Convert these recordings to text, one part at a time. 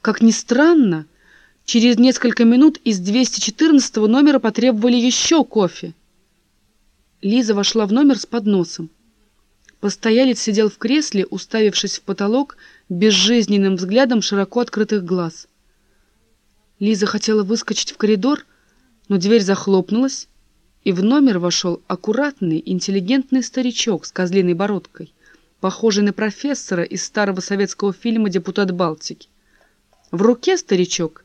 Как ни странно, через несколько минут из 214 номера потребовали еще кофе. Лиза вошла в номер с подносом. Постоялец сидел в кресле, уставившись в потолок, безжизненным взглядом широко открытых глаз. Лиза хотела выскочить в коридор, но дверь захлопнулась, и в номер вошел аккуратный, интеллигентный старичок с козлиной бородкой, похожий на профессора из старого советского фильма «Депутат Балтики». В руке старичок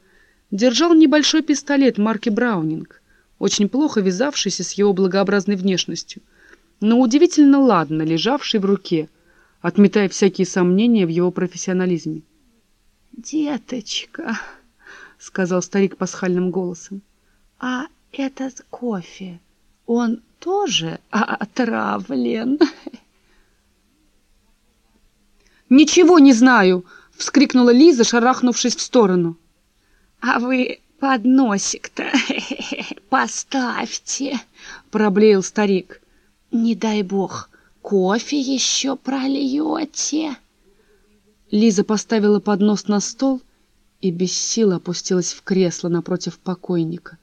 держал небольшой пистолет марки «Браунинг», очень плохо вязавшийся с его благообразной внешностью — но удивительно ладно лежавший в руке, отметая всякие сомнения в его профессионализме. «Деточка», — сказал старик пасхальным голосом, — «а этот кофе, он тоже отравлен?» «Ничего не знаю!» — вскрикнула Лиза, шарахнувшись в сторону. «А вы подносик-то поставьте!» — проблеял старик. Не дай бог, кофе еще прольете. Лиза поставила поднос на стол и без сил опустилась в кресло напротив покойника,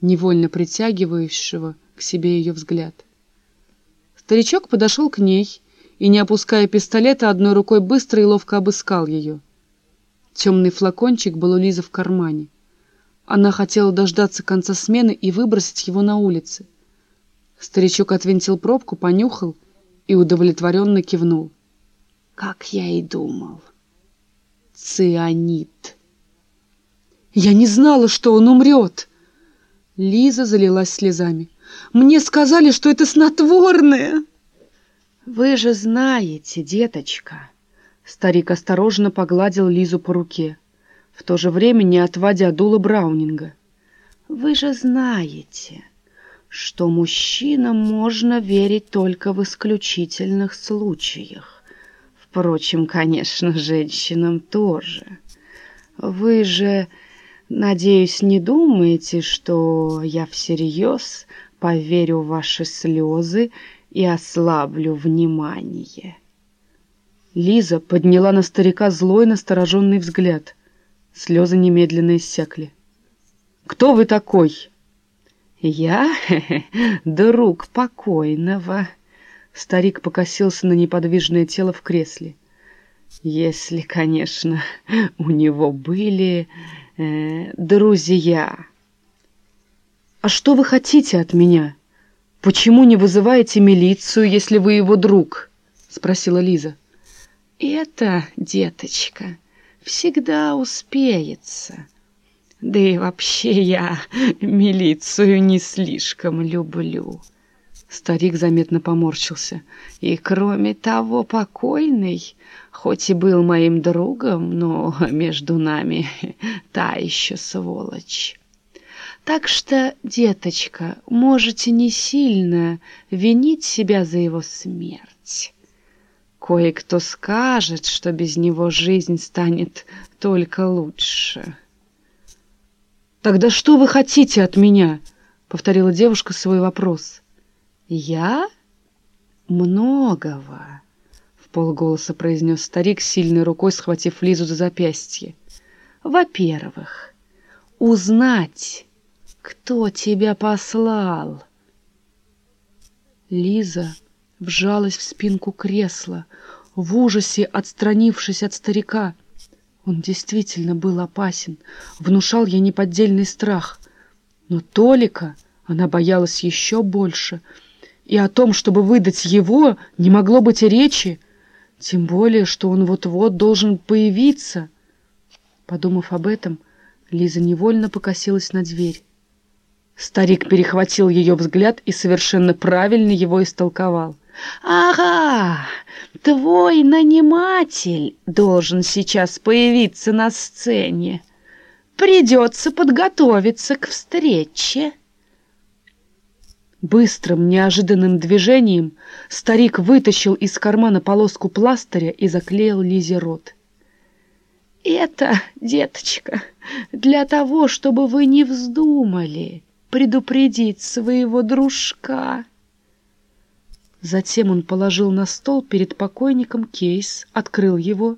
невольно притягивающего к себе ее взгляд. Старичок подошел к ней и, не опуская пистолета, одной рукой быстро и ловко обыскал ее. Темный флакончик был у Лизы в кармане. Она хотела дождаться конца смены и выбросить его на улице. Старичок отвинтил пробку, понюхал и удовлетворенно кивнул. Как я и думал. Цианид. Я не знала, что он умрет. Лиза залилась слезами. Мне сказали, что это снотворное. Вы же знаете, деточка. Старик осторожно погладил Лизу по руке, в то же время не отводя дула Браунинга. Вы же знаете, что мужчинам можно верить только в исключительных случаях. Впрочем, конечно, женщинам тоже. Вы же, надеюсь, не думаете, что я всерьез поверю в ваши слезы и ослаблю внимание?» Лиза подняла на старика злой настороженный взгляд. Слезы немедленно иссякли. «Кто вы такой?» «Я друг покойного». Старик покосился на неподвижное тело в кресле. «Если, конечно, у него были э, друзья». «А что вы хотите от меня? Почему не вызываете милицию, если вы его друг?» — спросила Лиза. «Это, деточка, всегда успеется». Да и вообще я милицию не слишком люблю. Старик заметно поморщился. И кроме того, покойный, хоть и был моим другом, но между нами та еще сволочь. Так что, деточка, можете не сильно винить себя за его смерть. Кое-кто скажет, что без него жизнь станет только лучше. «Тогда что вы хотите от меня?» — повторила девушка свой вопрос. «Я? Многого», — в полголоса произнес старик, сильной рукой схватив Лизу за запястье. «Во-первых, узнать, кто тебя послал». Лиза вжалась в спинку кресла, в ужасе отстранившись от старика — он действительно был опасен, внушал ей неподдельный страх. Но Толика она боялась еще больше, и о том, чтобы выдать его, не могло быть речи, тем более, что он вот-вот должен появиться. Подумав об этом, Лиза невольно покосилась на дверь. Старик перехватил ее взгляд и совершенно правильно его истолковал. «Ага, твой наниматель должен сейчас появиться на сцене. Придется подготовиться к встрече». Быстрым, неожиданным движением старик вытащил из кармана полоску пластыря и заклеил Лизе рот. «Это, деточка, для того, чтобы вы не вздумали предупредить своего дружка». Затем он положил на стол перед покойником кейс, открыл его